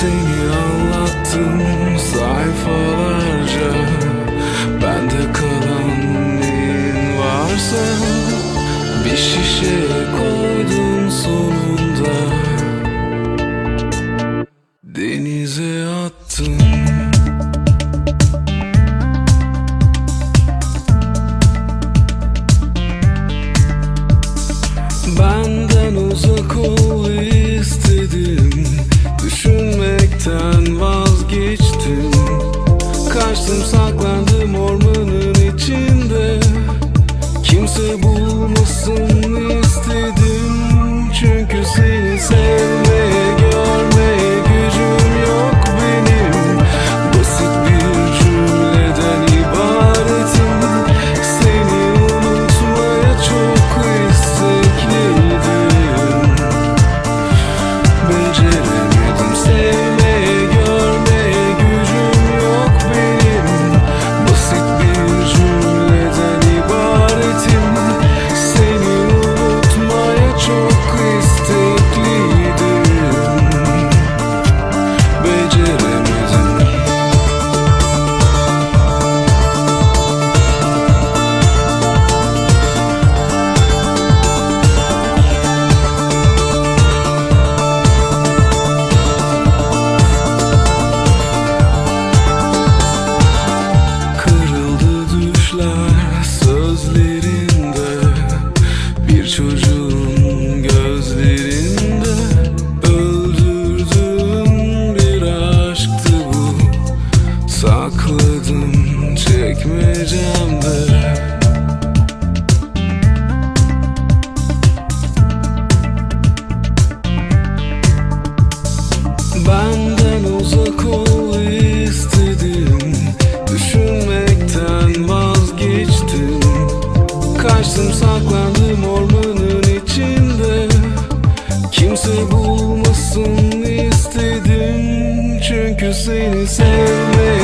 seni anlattım sayfalarca. Ben Bende kalanın varsa bir şişe koydum sonunda. Denize attım. Benden uzak ol sen vazgeçtin. Kaçtım sakla kimse bulmasın istedim. Çünkü seni sevmeyi